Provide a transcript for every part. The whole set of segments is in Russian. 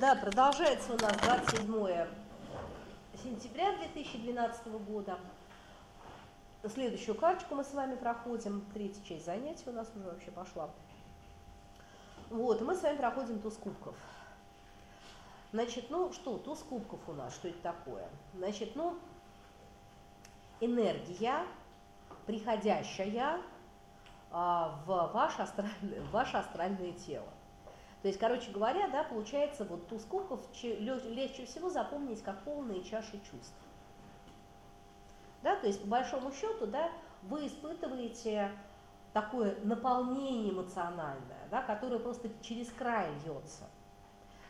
Да, продолжается у нас 27 сентября 2012 года. Следующую карточку мы с вами проходим. Третья часть занятий у нас уже вообще пошла. Вот, мы с вами проходим туз кубков. Значит, ну что, туз кубков у нас, что это такое? Значит, ну, энергия, приходящая а, в, ваш астральное, в ваше астральное тело. То есть, короче говоря, да, получается, вот туз кубков легче всего запомнить как полные чаши чувств. Да, то есть, по большому счету, да, вы испытываете такое наполнение эмоциональное, да, которое просто через край льется.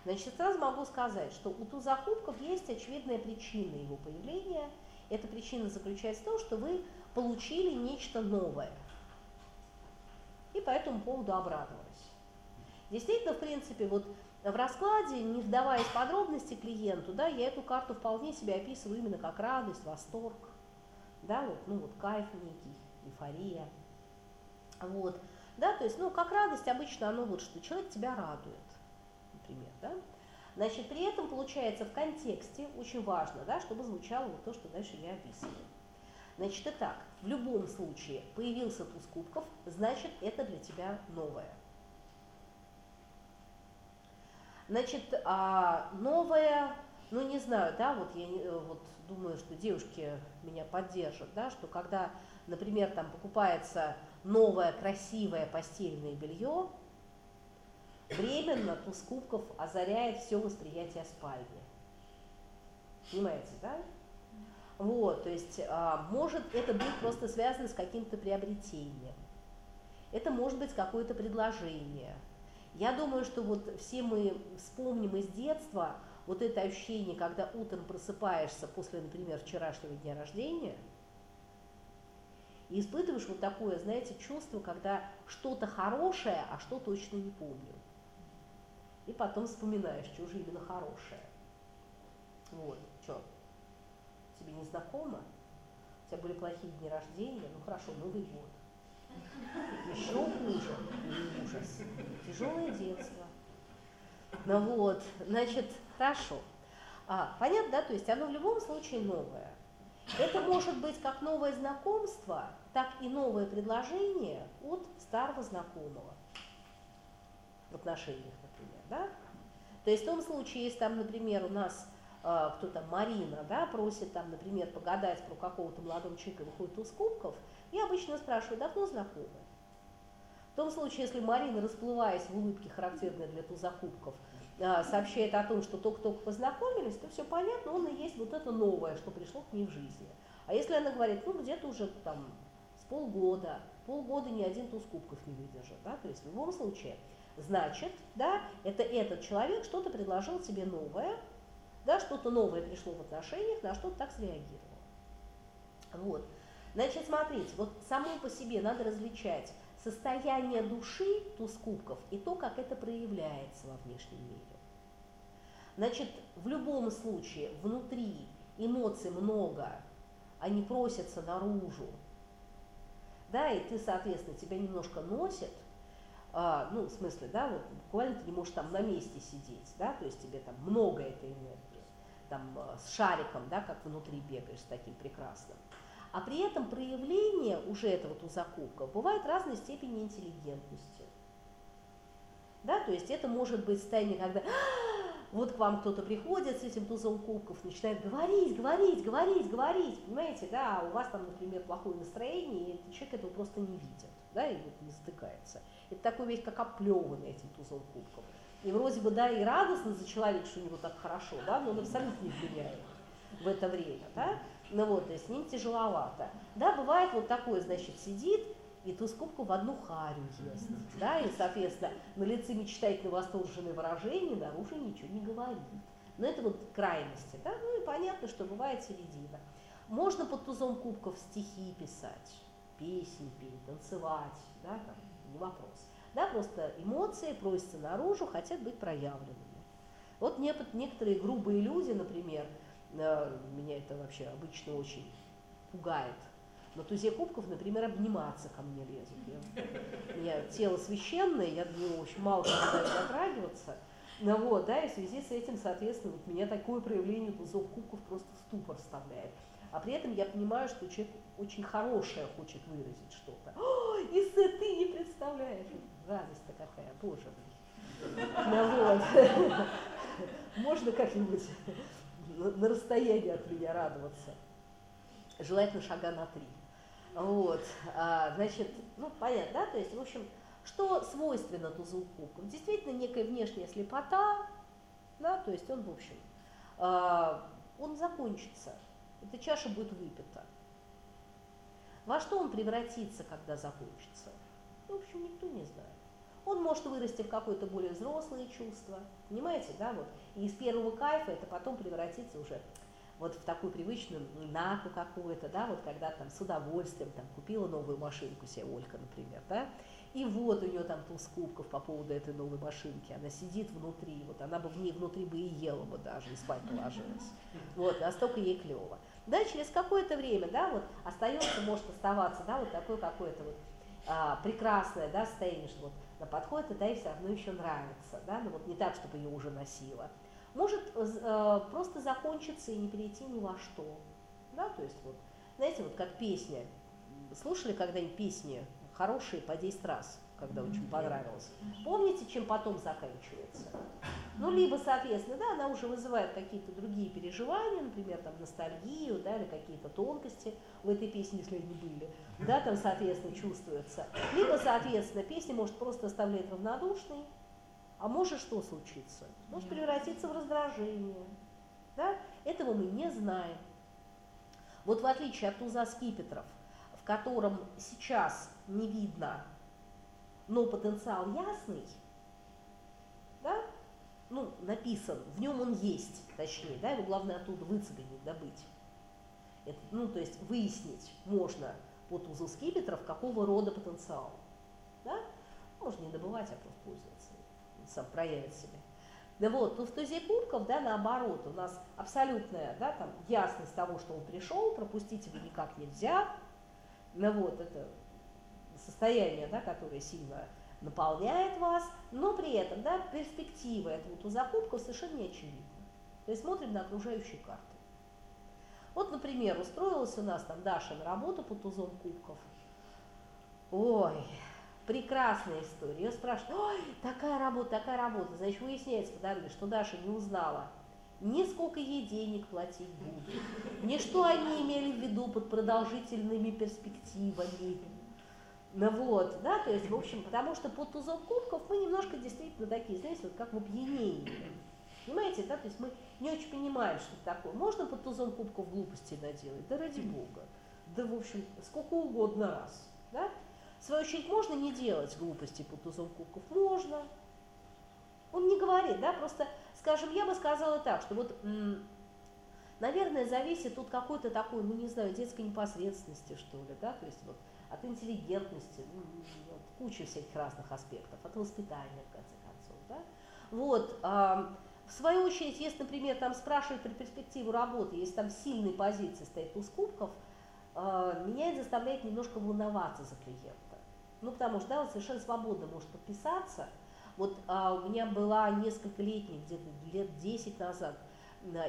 Значит, сразу могу сказать, что у туза кубков есть очевидная причина его появления. Эта причина заключается в том, что вы получили нечто новое. И по этому поводу обрадовались. Действительно, в принципе, вот в раскладе, не вдаваясь в подробности клиенту, да, я эту карту вполне себе описываю именно как радость, восторг, да, вот, ну вот кайф некий, эйфория. Вот, да, то есть, ну, как радость обычно оно вот, что человек тебя радует, например, да. Значит, при этом получается в контексте очень важно, да, чтобы звучало вот то, что дальше я описываю. Значит, и так, в любом случае появился туз кубков, значит, это для тебя новое. Значит, а новое, ну не знаю, да, вот я э, вот думаю, что девушки меня поддержат, да, что когда, например, там покупается новое красивое постельное белье, временно туз кубков озаряет все восприятие спальни. Понимаете, да? Вот, то есть а, может это быть просто связано с каким-то приобретением. Это может быть какое-то предложение – я думаю, что вот все мы вспомним из детства вот это ощущение, когда утром просыпаешься после, например, вчерашнего дня рождения, и испытываешь вот такое, знаете, чувство, когда что-то хорошее, а что точно не помню. И потом вспоминаешь, что же именно хорошее. Вот, что, тебе не знакомо? У тебя были плохие дни рождения, ну хорошо, Новый год. Еще хуже, ужас. Тяжелое детство. Ну вот, значит, хорошо. А, понятно, да, то есть оно в любом случае новое. Это может быть как новое знакомство, так и новое предложение от старого знакомого в отношениях, например, да? То есть в том случае, если там, например, у нас э, кто то Марина, да, просит там, например, погадать про какого-то молодого человека, выходит из кубков, я обычно спрашиваю, давно знакомы? В том случае, если Марина, расплываясь в улыбке, характерной для тузакубков, а, сообщает о том, что только-только познакомились, то все понятно, он и есть вот это новое, что пришло к ней в жизни. А если она говорит, ну где-то уже там с полгода, полгода ни один туз кубков не выдержит, да, то есть в любом случае, значит, да, это этот человек что-то предложил тебе новое, да, что-то новое пришло в отношениях, на что-то так среагировал. Вот. Значит, смотрите, вот само по себе надо различать состояние души туз кубков и то, как это проявляется во внешнем мире. Значит, в любом случае внутри эмоций много, они просятся наружу, да, и ты, соответственно, тебя немножко носит, а, ну, в смысле, да, вот буквально ты не можешь там на месте сидеть, да, то есть тебе там много этой энергии, там а, с шариком, да, как внутри бегаешь, с таким прекрасным. А при этом проявление уже этого туза кубков бывает разной степени интеллигентности. Да, то есть это может быть состояние, когда вот к вам кто-то приходит с этим тузом кубков, начинает говорить, говорить, говорить, говорить, понимаете, да, а у вас там, например, плохое настроение, и человек этого просто не видит, да, и вот не стыкается. Это такой вещь, как оплеванный этим тузом кубков. И вроде бы, да, и радостно за человека, что у него так хорошо, да, но он абсолютно не влияет в это время, да. Ну вот, то есть с ним тяжеловато. Да, бывает вот такое, значит, сидит и ту скобку в одну харю ест. Да, и, соответственно, на лице мечтательно восторженное выражение, наружу ничего не говорит. Но это вот крайности, да, ну и понятно, что бывает середина. Можно под тузом кубков стихи писать, песни петь, танцевать, да, там, не вопрос. Да, просто эмоции просятся наружу, хотят быть проявленными. Вот некоторые грубые люди, например, меня это вообще обычно очень пугает. На тузе кубков, например, обниматься ко мне лезут. Я, у тело священное, я думаю, очень мало когда затрагиваться. Ну вот, да, и в связи с этим, соответственно, вот меня такое проявление тузов кубков просто в ступор вставляет. А при этом я понимаю, что человек очень хорошее хочет выразить что-то. И ты не представляешь, радость-то какая, боже мой. Ну вот. Можно как-нибудь на расстоянии от меня радоваться. Желательно шага на три. Вот, а, значит, ну, понятно, да, то есть, в общем, что свойственно кубков? Действительно, некая внешняя слепота, да, то есть он, в общем, а, он закончится, эта чаша будет выпита. Во что он превратится, когда закончится? В общем, никто не знает. Он может вырасти в какое-то более взрослое чувство, понимаете, да, вот. И из первого кайфа это потом превратится уже вот в такую привычную наку какую-то, да, вот когда там с удовольствием там купила новую машинку себе Олька, например, да, и вот у нее там туз кубков по поводу этой новой машинки, она сидит внутри, вот она бы в ней внутри бы и ела бы даже, и спать положилась, вот, настолько ей клево. Да, через какое-то время, да, вот остается, может оставаться, да, вот такое какое-то вот а, прекрасное, да, состояние, что вот подходит, это ей все равно еще нравится, да, но ну вот не так, чтобы ее уже носила может э, просто закончиться и не перейти ни во что. Да, то есть вот, знаете, вот как песня. Слушали когда-нибудь песни хорошие по 10 раз, когда очень понравилось? Помните, чем потом заканчивается? Ну, либо, соответственно, да, она уже вызывает какие-то другие переживания, например, там, ностальгию, да, или какие-то тонкости в этой песне, если они были, да, там, соответственно, чувствуется. Либо, соответственно, песня может просто оставлять равнодушной, а может что случиться? Может превратиться в раздражение. Да? Этого мы не знаем. Вот в отличие от туза скипетров, в котором сейчас не видно, но потенциал ясный, да? ну, написан, в нем он есть, точнее, да, его главное оттуда выцегонить, добыть. Это, ну, то есть выяснить можно по тузу скипетров, какого рода потенциал. Да? Можно не добывать, а просто пользоваться сам проявит себя. Да вот, ну в тузе кубков, да, наоборот, у нас абсолютная, да, там, ясность того, что он пришел, пропустить его никак нельзя. Ну вот, это состояние, да, которое сильно наполняет вас, но при этом, да, перспектива этого туза кубков совершенно не очевидна. То есть смотрим на окружающие карты. Вот, например, устроилась у нас там Даша на работу по тузом кубков. Ой, прекрасная история. Ее спрашивают, ой, такая работа, такая работа. Значит, выясняется по что Даша не узнала ни сколько ей денег платить будут, ни что они имели в виду под продолжительными перспективами. Ну вот, да, то есть, в общем, потому что под тузом кубков мы немножко действительно такие, знаете, вот как в опьянении. Понимаете, да, то есть мы не очень понимаем, что это такое. Можно под тузом кубков глупости наделать? Да ради бога. Да, в общем, сколько угодно раз, да? В свою очередь, можно не делать глупости по тузом кубков? Можно. Он не говорит, да, просто, скажем, я бы сказала так, что вот, наверное, зависит от какой-то такой, ну, не знаю, детской непосредственности, что ли, да, то есть вот от интеллигентности, ну, от кучи всяких разных аспектов, от воспитания, в конце концов, да. Вот, а, в свою очередь, если, например, там спрашивают про перспективу работы, если там сильные позиции стоит туз кубков, а, меня это заставляет немножко волноваться за клиента. Ну, потому что да, он совершенно свободно может подписаться. Вот а, у меня была несколько летних, где-то лет 10 назад,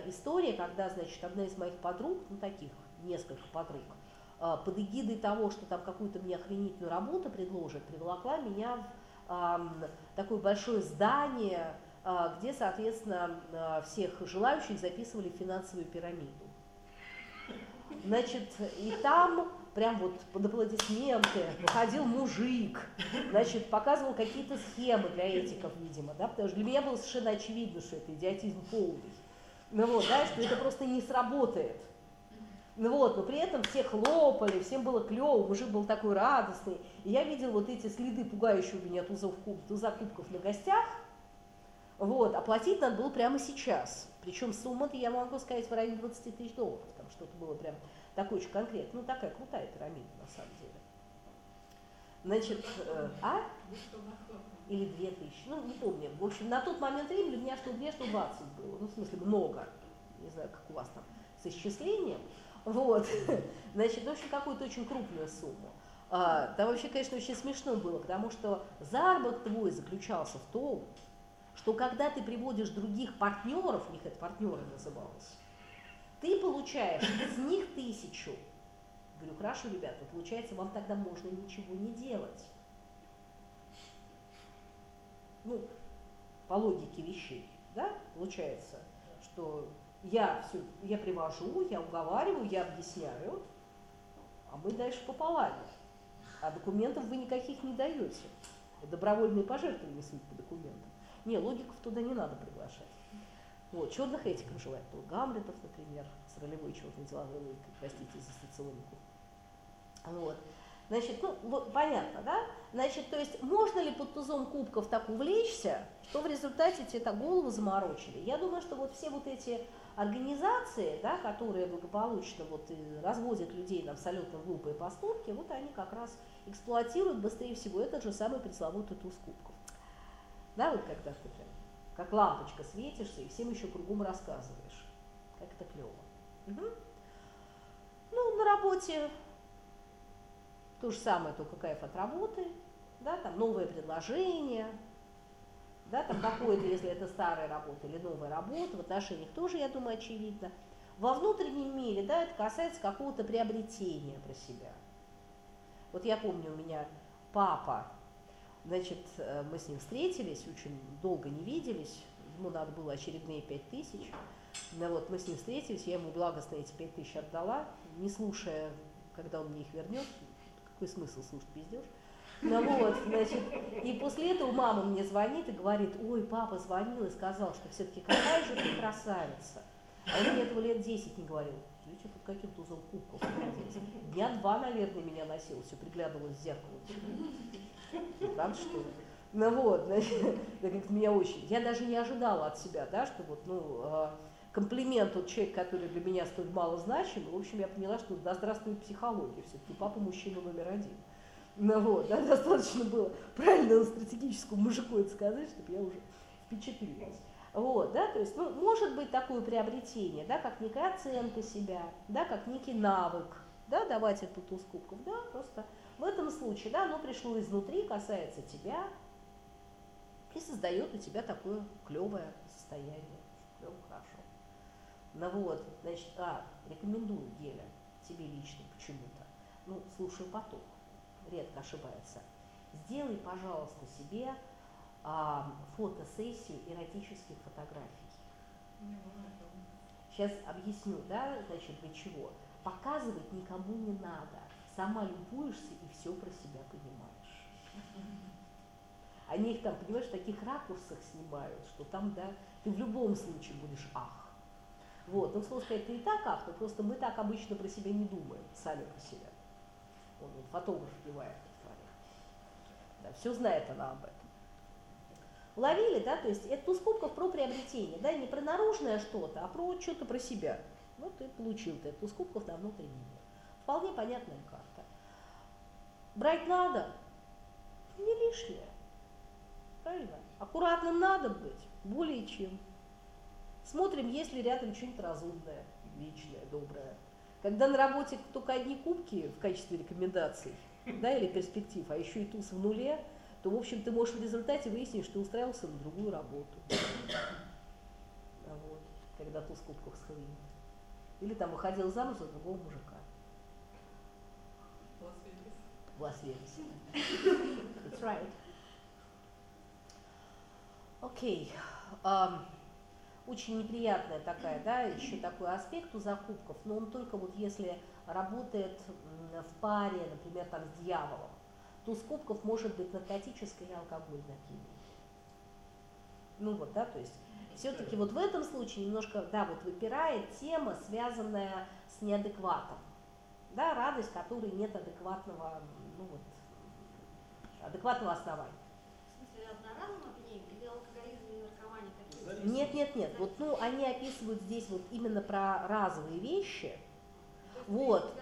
история, когда, значит, одна из моих подруг, ну, таких несколько подруг, под эгидой того, что там какую-то мне охренительную работу предложат, приволокла меня в такое большое здание, а, где, соответственно, а, всех желающих записывали в финансовую пирамиду. Значит, и там прям вот под аплодисменты выходил мужик, значит, показывал какие-то схемы для этиков, видимо, да, потому что для меня было совершенно очевидно, что это идиотизм полный. Ну вот, да, что это просто не сработает. Ну вот, но при этом все хлопали, всем было клево, мужик был такой радостный. И я видел вот эти следы, пугающие меня тузов, куб, туза кубков на гостях. Вот, оплатить надо было прямо сейчас. Причем сумма-то, я могу сказать, в районе 20 тысяч долларов. Там что-то было прям такой очень конкретный, ну такая крутая пирамида на самом деле. Значит, э, а? Или две тысячи, ну не помню. В общем, на тот момент времени у меня что две, что двадцать было. Ну, в смысле, много. Не знаю, как у вас там с исчислением. Вот. Значит, в общем, какую-то очень крупную сумму. А, там вообще, конечно, очень смешно было, потому что заработок твой заключался в том, что когда ты приводишь других партнеров, у них это партнеры называлось, ты получаешь из них тысячу. Говорю, хорошо, ребята, получается, вам тогда можно ничего не делать. Ну, по логике вещей, да, получается, что я все, я привожу, я уговариваю, я объясняю, а мы дальше пополам. А документов вы никаких не даете. Добровольные пожертвования судят по документам. Не, логиков туда не надо приглашать. Вот, черных этиков желает был Гамлетов, например, с ролевой черно-деловой логикой, простите за соционику. Вот. Значит, ну, понятно, да? Значит, то есть можно ли под тузом кубков так увлечься, что в результате тебе так голову заморочили? Я думаю, что вот все вот эти организации, да, которые благополучно вот разводят людей на абсолютно глупые поступки, вот они как раз эксплуатируют быстрее всего этот же самый пресловутый туз кубков. Да, вот когда ты прям как лампочка светишься и всем еще кругом рассказываешь. Как это клево. Угу. Ну, на работе то же самое, только кайф от работы, да, там новое предложение, да, там какое-то, если это старая работа или новая работа, в отношениях тоже, я думаю, очевидно. Во внутреннем мире, да, это касается какого-то приобретения про себя. Вот я помню, у меня папа, значит, э, мы с ним встретились, очень долго не виделись, ему надо было очередные пять тысяч. Ну, вот мы с ним встретились, я ему благостно эти пять тысяч отдала, не слушая, когда он мне их вернет, какой смысл слушать пиздеж. Ну вот, значит, и после этого мама мне звонит и говорит, ой, папа звонил и сказал, что все-таки какая же ты красавица. А он мне этого лет 10 не говорил. Видите, под каким тузом кубков Дня два, наверное, меня носил, все приглядывалась в зеркало. Правда, что ли? Ну вот, значит, меня очень... Я даже не ожидала от себя, да, что вот, ну, а, комплимент от человека, который для меня столь мало значим, в общем, я поняла, что да здравствует психология, все-таки папа мужчина номер один. Ну вот, да, достаточно было правильно стратегическому мужику это сказать, чтобы я уже впечатлилась. Вот, да, то есть, ну, может быть такое приобретение, да, как некая оценка себя, да, как некий навык, да, давать эту туз да, просто в этом случае, да, оно пришло изнутри, касается тебя и создает у тебя такое клевое состояние, клево, хорошо. Ну вот, значит, а, рекомендую Геля тебе лично почему-то, ну, слушай поток, редко ошибается. Сделай, пожалуйста, себе а, фотосессию эротических фотографий. Сейчас объясню, да, значит, для чего. Показывать никому не надо. Сама любуешься и все про себя понимаешь. Они их там, понимаешь, в таких ракурсах снимают, что там, да, ты в любом случае будешь ах. Вот, ну, слово сказать, ты и так ах, но просто мы так обычно про себя не думаем, сами про себя. Он, фотограф вбивает, да, все знает она об этом. Ловили, да, то есть это туз кубков про приобретение, да, не про наружное что-то, а про что-то про себя. Вот ты получил ты туз кубков на внутренний. Вполне понятная карта. Брать надо, не лишнее. Правильно? Аккуратным надо быть, более чем. Смотрим, есть ли рядом что-нибудь разумное, вечное, доброе. Когда на работе только одни кубки в качестве рекомендаций, да, или перспектив, а еще и туз в нуле, то, в общем, ты можешь в результате выяснить, что ты устраивался на другую работу. Вот, когда туз кубков схлынет. Или там выходил замуж за другого мужика. В Лас-Вегасе. That's right. Окей. Okay. Um, очень неприятная такая, да, еще такой аспект у закупков, но он только вот если работает в паре, например, там с дьяволом, то с кубков может быть наркотическая и алкогольная химия. Ну вот, да, то есть все-таки вот в этом случае немножко, да, вот выпирает тема, связанная с неадекватом. Да, радость, которой нет адекватного, ну вот, адекватного основания. Нет, нет, нет. Вот, ну, они описывают здесь вот именно про разовые вещи. Вот.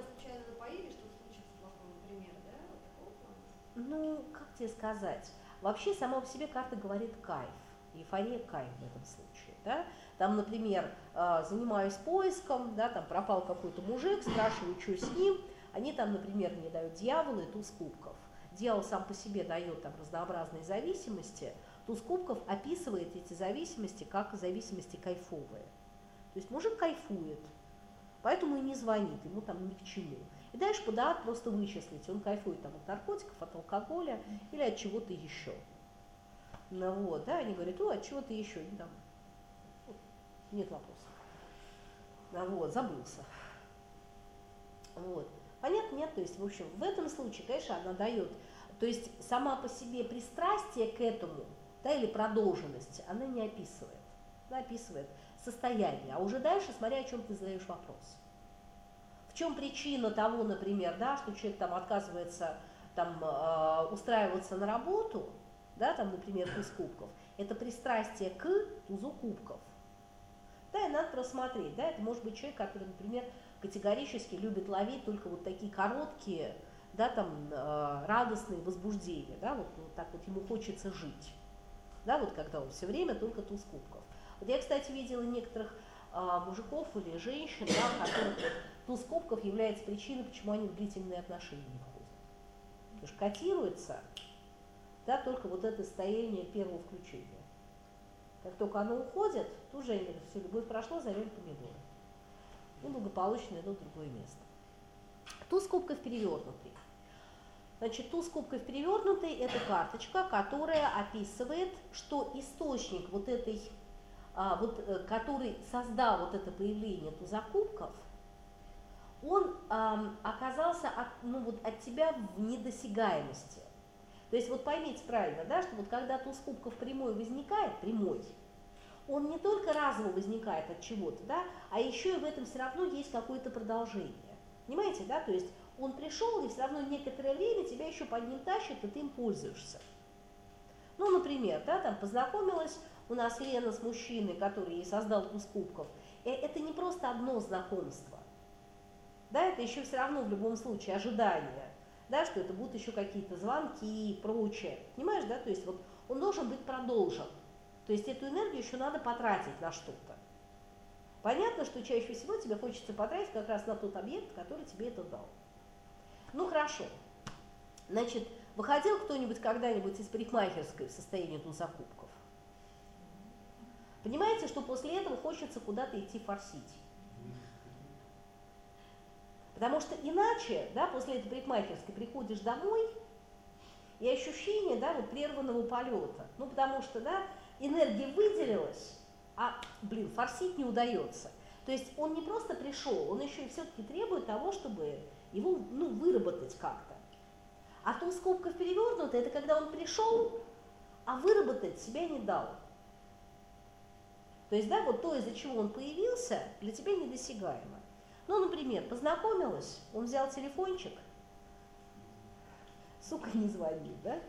Ну, как тебе сказать? Вообще, сама по себе карта говорит кайф. Эйфория кайф в этом случае. Да? Там, например, а, занимаюсь поиском, да, там пропал какой-то мужик, спрашиваю, что с ним. Они там, например, мне дают дьявола и туз кубков. Дьявол сам по себе дает там разнообразные зависимости – туз кубков описывает эти зависимости как зависимости кайфовые. То есть мужик кайфует, поэтому и не звонит, ему там ни к чему. И дальше ПДА просто вычислить, он кайфует там от наркотиков, от алкоголя или от чего-то еще. Ну вот, да, они говорят, о, от чего-то еще, не там, нет вопросов. Ну вот, забылся. Вот. Понятно, нет? То есть, в общем, в этом случае, конечно, она дает, то есть сама по себе пристрастие к этому, да, или продолженность, она не описывает. Она описывает состояние. А уже дальше, смотря о чем ты задаешь вопрос. В чем причина того, например, да, что человек там отказывается там, э, устраиваться на работу, да, там, например, туз кубков, это пристрастие к тузу кубков. Да, и надо просмотреть, да, это может быть человек, который, например, категорически любит ловить только вот такие короткие, да, там, э, радостные возбуждения, да, вот, вот так вот ему хочется жить, да, вот когда он все время только туз кубков. Вот я, кстати, видела некоторых э, мужиков или женщин, да, которых вот, туз кубков является причиной, почему они в длительные отношения не входят. Потому что котируется, да, только вот это состояние первого включения. Как только оно уходит, тут же все, любовь прошла, зовем помидоры и благополучно идут в другое место. Туз кубков перевернутый. Значит, туз кубков перевернутый – это карточка, которая описывает, что источник вот этой, а, вот, э, который создал вот это появление туза кубков, он а, оказался от, ну, вот, от тебя в недосягаемости. То есть вот поймите правильно, да, что вот когда туз кубков прямой возникает, прямой, он не только разово возникает от чего-то, да, а еще и в этом все равно есть какое-то продолжение. Понимаете, да, то есть он пришел, и все равно некоторое время тебя еще под ним тащит, и ты им пользуешься. Ну, например, да, там познакомилась у нас Лена с мужчиной, который ей создал туз кубков. И это не просто одно знакомство. Да, это еще все равно в любом случае ожидание, да, что это будут еще какие-то звонки и прочее. Понимаешь, да, то есть вот он должен быть продолжен. То есть эту энергию еще надо потратить на что-то. Понятно, что чаще всего тебе хочется потратить как раз на тот объект, который тебе это дал. Ну хорошо. Значит, выходил кто-нибудь когда-нибудь из парикмахерской в состоянии закупков? Понимаете, что после этого хочется куда-то идти форсить. Потому что иначе, да, после этой парикмахерской приходишь домой, и ощущение, да, вот прерванного полета. Ну, потому что, да, энергия выделилась, а, блин, форсить не удается. То есть он не просто пришел, он еще и все-таки требует того, чтобы его ну, выработать как-то. А то скобка перевернута, это когда он пришел, а выработать себя не дал. То есть, да, вот то, из-за чего он появился, для тебя недосягаемо. Ну, например, познакомилась, он взял телефончик, сука, не звонит, да?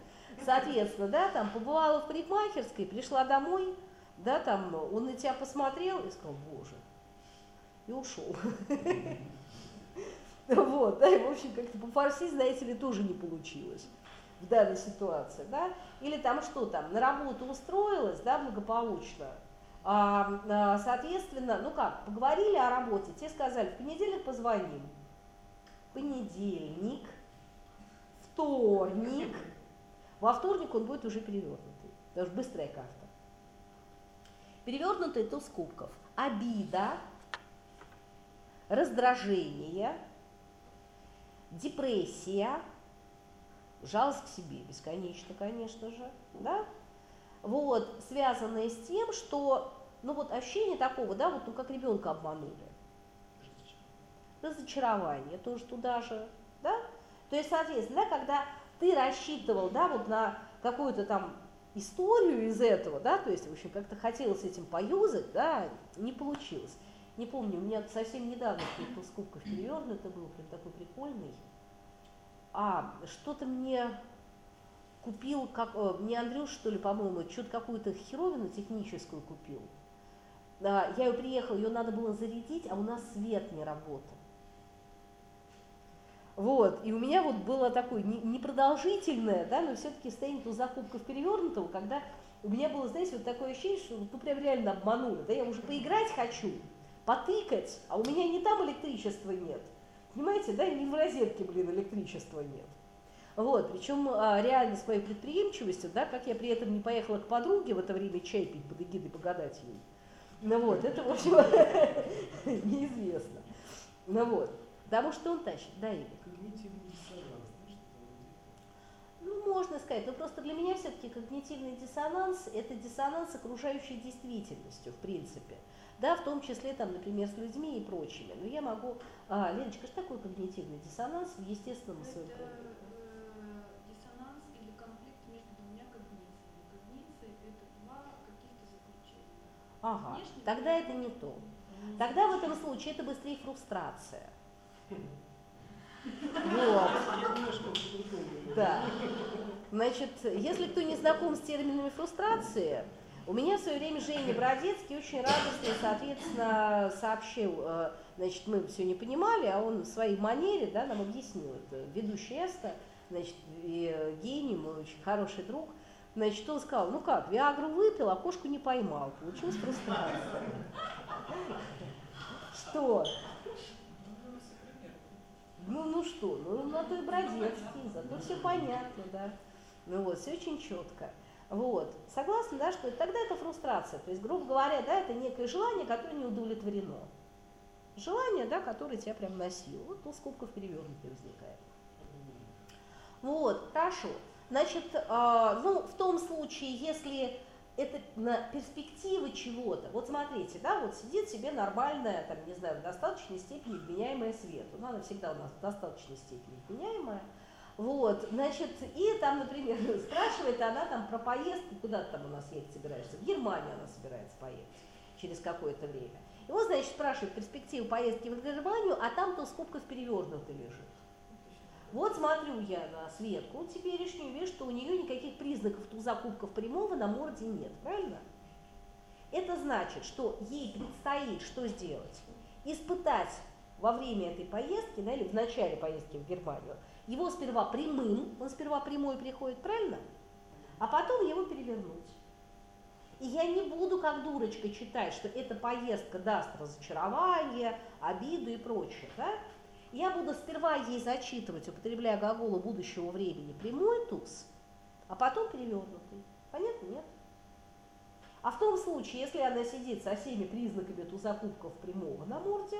Соответственно, да, там побывала в парикмахерской, пришла домой, да, там он на тебя посмотрел и сказал, боже, и ушел. Вот, да, и, в общем, как-то пофорсить, знаете ли, тоже не получилось в данной ситуации, да, или там что там, на работу устроилась, да, благополучно, а, а, соответственно, ну как, поговорили о работе, те сказали, в понедельник позвоним, понедельник, вторник, во вторник он будет уже перевернутый, что быстрая карта. Перевернутый туз кубков. Обида, раздражение, депрессия, жалость к себе бесконечно, конечно же, да? Вот, связанное с тем, что, ну вот ощущение такого, да, вот ну как ребенка обманули. Разочарование тоже туда же, да? То есть, соответственно, да, когда ты рассчитывал, да, вот на какую-то там историю из этого, да, то есть, в общем, как-то хотелось этим поюзать, да, не получилось. Не помню, у меня совсем недавно кто-то с кубков перевернут, это был прям такой прикольный. А, что-то мне купил, как, э, мне Андрюш, что ли, по-моему, что-то какую-то херовину техническую купил. Я ее приехала, ее надо было зарядить, а у нас свет не работал. Вот, и у меня вот было такое непродолжительное, да, но все-таки состояние туза кубков перевернутого, когда у меня было, знаете, вот такое ощущение, что ну прям реально обманули, да, я уже поиграть хочу, потыкать, а у меня не там электричества нет, понимаете, да, не в розетке, блин, электричества нет. Вот, причем а, реально своей предприимчивостью, да, как я при этом не поехала к подруге в это время чай пить под эгидой погадать ей. Ну вот, это, в общем, неизвестно. Ну вот, потому что он тащит, да, Игорь? Ну, можно сказать, но просто для меня все-таки когнитивный диссонанс – это диссонанс с окружающей действительностью, в принципе. Да, в том числе, там, например, с людьми и прочими. Но я могу… А, Леночка, что такое когнитивный диссонанс в естественном своем проявлении? Э, диссонанс или конфликт между двумя когнициями. Когниции – это два каких-то заключения. Ага, Внешне тогда это не то. Тогда в этом случае это быстрее фрустрация. Вот. Да. Значит, если кто не знаком с терминами фрустрации, у меня в свое время Женя Бродецкий очень радостно, соответственно, сообщил, э, значит, мы все не понимали, а он в своей манере да, нам объяснил, это ведущий Эста, значит, э, гений, мой очень хороший друг, значит, он сказал, ну как, Виагру выпил, а кошку не поймал, получилась фрустрация. Что? Ну, ну что, ну на то и Бродецкий, зато все понятно, да. Ну вот, все очень четко. Вот. Согласна, да, что тогда это фрустрация. То есть, грубо говоря, да, это некое желание, которое не удовлетворено. Желание, да, которое тебя прям носило. Вот тут скобков перевернутый возникает. Вот, хорошо. Значит, э, ну, в том случае, если это на перспективы чего-то. Вот смотрите, да, вот сидит себе нормальная, там, не знаю, в достаточной степени вменяемая свету. Ну, она всегда у нас в достаточной степени вменяемая. Вот, значит, и там, например, спрашивает она там про поездку, куда ты там у нас ехать собираешься? В Германию она собирается поехать через какое-то время. И он, значит, спрашивает перспективу поездки в Германию, а там то скобка в перевернутой лежит. Вот смотрю я на Светку теперешнюю, вижу, что у нее никаких признаков туза кубков прямого на морде нет, правильно? Это значит, что ей предстоит что сделать? Испытать во время этой поездки, да, или в начале поездки в Германию, его сперва прямым, он сперва прямой приходит, правильно? А потом его перевернуть. И я не буду как дурочка читать, что эта поездка даст разочарование, обиду и прочее. Да? Я буду сперва ей зачитывать, употребляя глаголы будущего времени, прямой туз, а потом перевернутый. Понятно? Нет? А в том случае, если она сидит со всеми признаками туза кубков прямого на морде,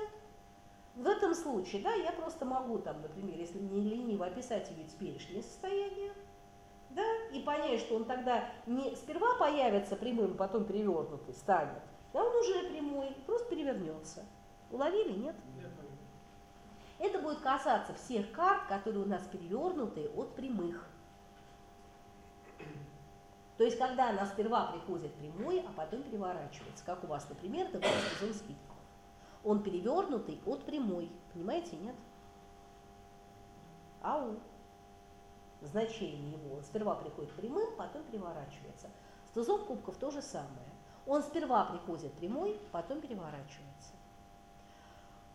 в этом случае, да, я просто могу там, например, если мне лениво описать ее теперешнее состояние, да, и понять, что он тогда не сперва появится прямым, потом перевернутый станет, да, он уже прямой, просто перевернется. Уловили, нет? Это будет касаться всех карт, которые у нас перевернутые от прямых. То есть, когда она сперва приходит прямой, а потом переворачивается, как у вас, например, это сезон скидку он перевернутый от прямой. Понимаете, нет? Ау. Значение его сперва приходит прямым, потом переворачивается. С тузом кубков то же самое. Он сперва приходит прямой, потом переворачивается.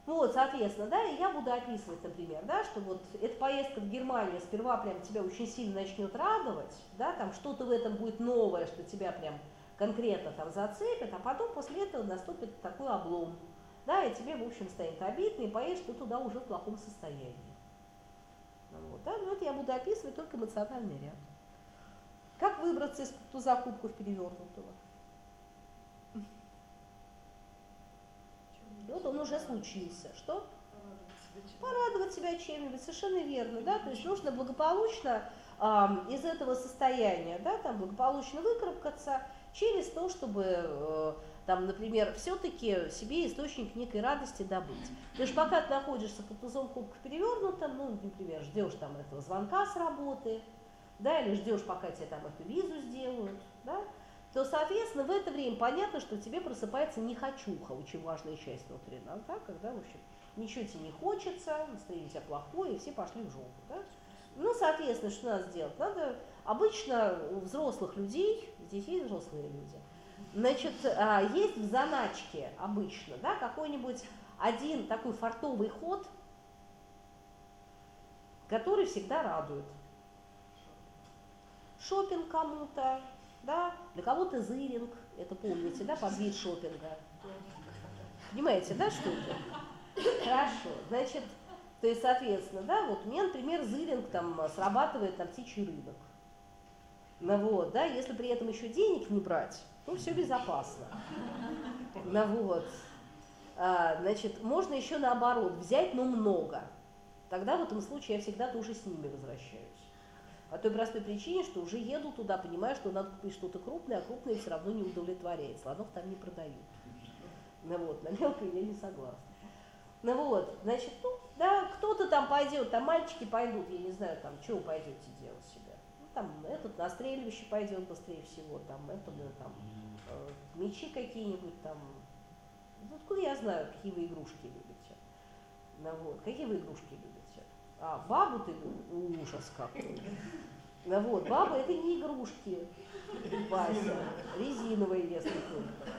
Вот, соответственно, да, и я буду описывать, например, да, что вот эта поездка в Германию сперва прям тебя очень сильно начнет радовать, да, там что-то в этом будет новое, что тебя прям конкретно там зацепит, а потом после этого наступит такой облом, да, и тебе, в общем, станет обидно, и поедешь ты туда уже в плохом состоянии. Ну вот, да, ну, это я буду описывать только эмоциональный ряд. Как выбраться из туза кубков перевернутого? Вот он уже случился. Что? Порадовать себя чем-нибудь, совершенно верно, да, то есть нужно благополучно э, из этого состояния, да, там благополучно выкарабкаться через то, чтобы э, там, например, все-таки себе источник некой радости добыть. Ты же пока ты находишься под тузом кубков перевернутым, ну, например, ждешь там этого звонка с работы, да, или ждешь, пока тебе там эту визу сделают, да, то, соответственно, в это время понятно, что тебе просыпается нехочуха, очень важная часть внутри нас, да, когда, в общем, ничего тебе не хочется, настроение у тебя плохое, и все пошли в жопу, да. Ну, соответственно, что надо сделать? Надо, обычно у взрослых людей, здесь есть взрослые люди, Значит, а, есть в заначке обычно, да, какой-нибудь один такой фартовый ход, который всегда радует. Шопинг кому-то, да, для кого-то зыринг, это помните, да, под вид шопинга. Понимаете, да, что это? Хорошо, значит, то есть, соответственно, да, вот у меня, например, зыринг там срабатывает на птичий рынок. Ну вот, да, если при этом еще денег не брать, ну все безопасно. Ну вот. А, значит, можно еще наоборот взять, но много. Тогда в этом случае я всегда тоже с ними возвращаюсь. По той простой причине, что уже еду туда, понимаю, что надо купить что-то крупное, а крупное все равно не удовлетворяет. Слонов там не продают. Ну вот, на мелкое я не согласна. Ну вот, значит, ну, да, кто-то там пойдет, там мальчики пойдут, я не знаю, там, вы пойдете делать себе. Там, этот на стрельбище пойдет быстрее всего, там, это, ну, там, э, мечи какие-нибудь, там, ну, откуда я знаю, какие вы игрушки любите. Ну вот, какие вы игрушки любите? А, бабу ты, ужас какой. Ну вот, баба это не игрушки, Вася, резиновые, если только.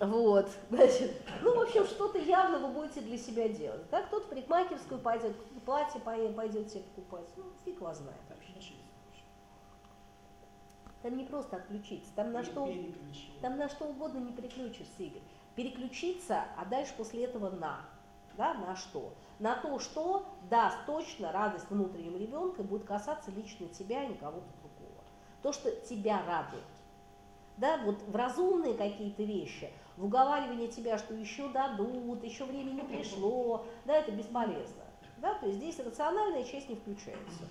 Вот, значит, ну, в общем, что-то явно вы будете для себя делать. Да? Кто-то в парикмахерскую пойдет, кто-то платье пойдет себе покупать. Ну, фиг вас знает. Там не просто отключиться, там на, что, там на что угодно не переключишься, Игорь. Переключиться, а дальше после этого на. Да, на что? На то, что даст точно радость внутреннему ребенку и будет касаться лично тебя, а не кого-то другого. То, что тебя радует. Да, вот в разумные какие-то вещи – в уговаривание тебя, что еще дадут, еще время не пришло, да, это бесполезно. Да, то есть здесь рациональная часть не включается.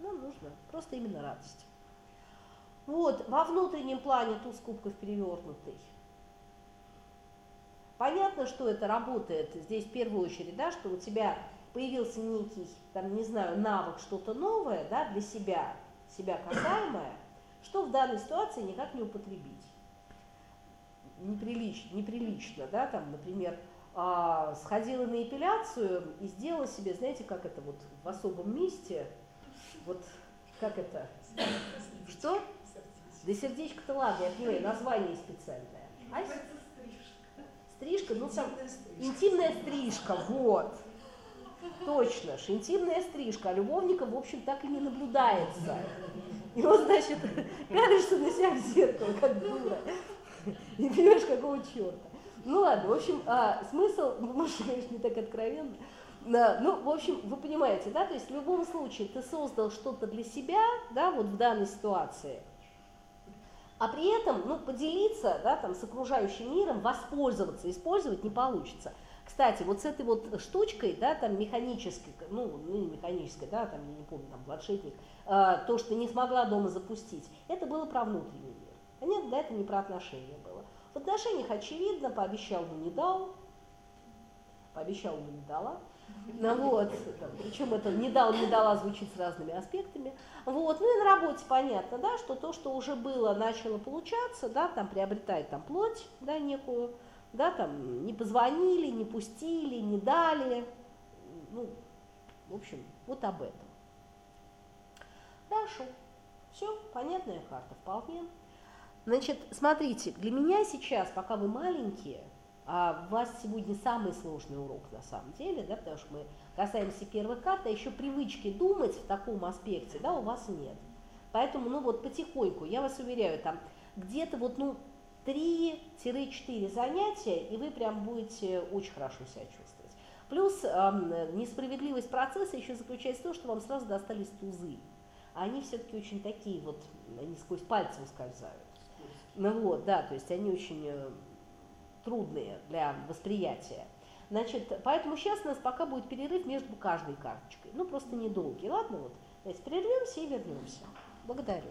Нам нужно просто именно радость. Вот, во внутреннем плане туз кубков перевернутый. Понятно, что это работает здесь в первую очередь, да, что у тебя появился некий, там, не знаю, навык, что-то новое, да, для себя, себя касаемое, что в данной ситуации никак не употребить неприлично, неприлично, да, там, например, а, сходила на эпиляцию и сделала себе, знаете, как это вот в особом месте, вот как это, что? Да сердечко-то ладно, я понимаю, название специальное. А? Стрижка, ну там, интимная стрижка, вот. Точно ж, интимная стрижка, а любовника, в общем, так и не наблюдается. И он, значит, кажется на себя в зеркало, как дура. не понимаешь, какого черта. Ну ладно, в общем, а, смысл, может, конечно, не так откровенно, да, ну, в общем, вы понимаете, да, то есть в любом случае ты создал что-то для себя, да, вот в данной ситуации, а при этом, ну, поделиться, да, там, с окружающим миром, воспользоваться, использовать не получится. Кстати, вот с этой вот штучкой, да, там, механической, ну, ну, не механической, да, там, я не помню, там, планшетник, э, то, что не смогла дома запустить, это было про внутренний мир. Нет, да, это не про отношения было. В отношениях очевидно, пообещал, но не дал, пообещал, но не дала. Ну, вот, причем это не дал, не дала звучит с разными аспектами. Вот, ну и на работе понятно, да, что то, что уже было, начало получаться, да, там приобретает там плоть, да, некую, да, там не позвонили, не пустили, не дали, ну, в общем, вот об этом. Хорошо, все, понятная карта вполне. Значит, смотрите, для меня сейчас, пока вы маленькие, а у вас сегодня самый сложный урок на самом деле, да, потому что мы касаемся первых карт, а еще привычки думать в таком аспекте, да, у вас нет. Поэтому, ну вот потихоньку, я вас уверяю, там где-то вот, ну, 3-4 занятия, и вы прям будете очень хорошо себя чувствовать. Плюс э, несправедливость процесса еще заключается в том, что вам сразу достались тузы. А они все-таки очень такие вот, они сквозь пальцы ускользают. Ну вот, да, то есть они очень э, трудные для восприятия. Значит, поэтому сейчас у нас пока будет перерыв между каждой карточкой. Ну, просто недолгий. Ладно, вот. Есть прервемся и вернемся. Благодарю.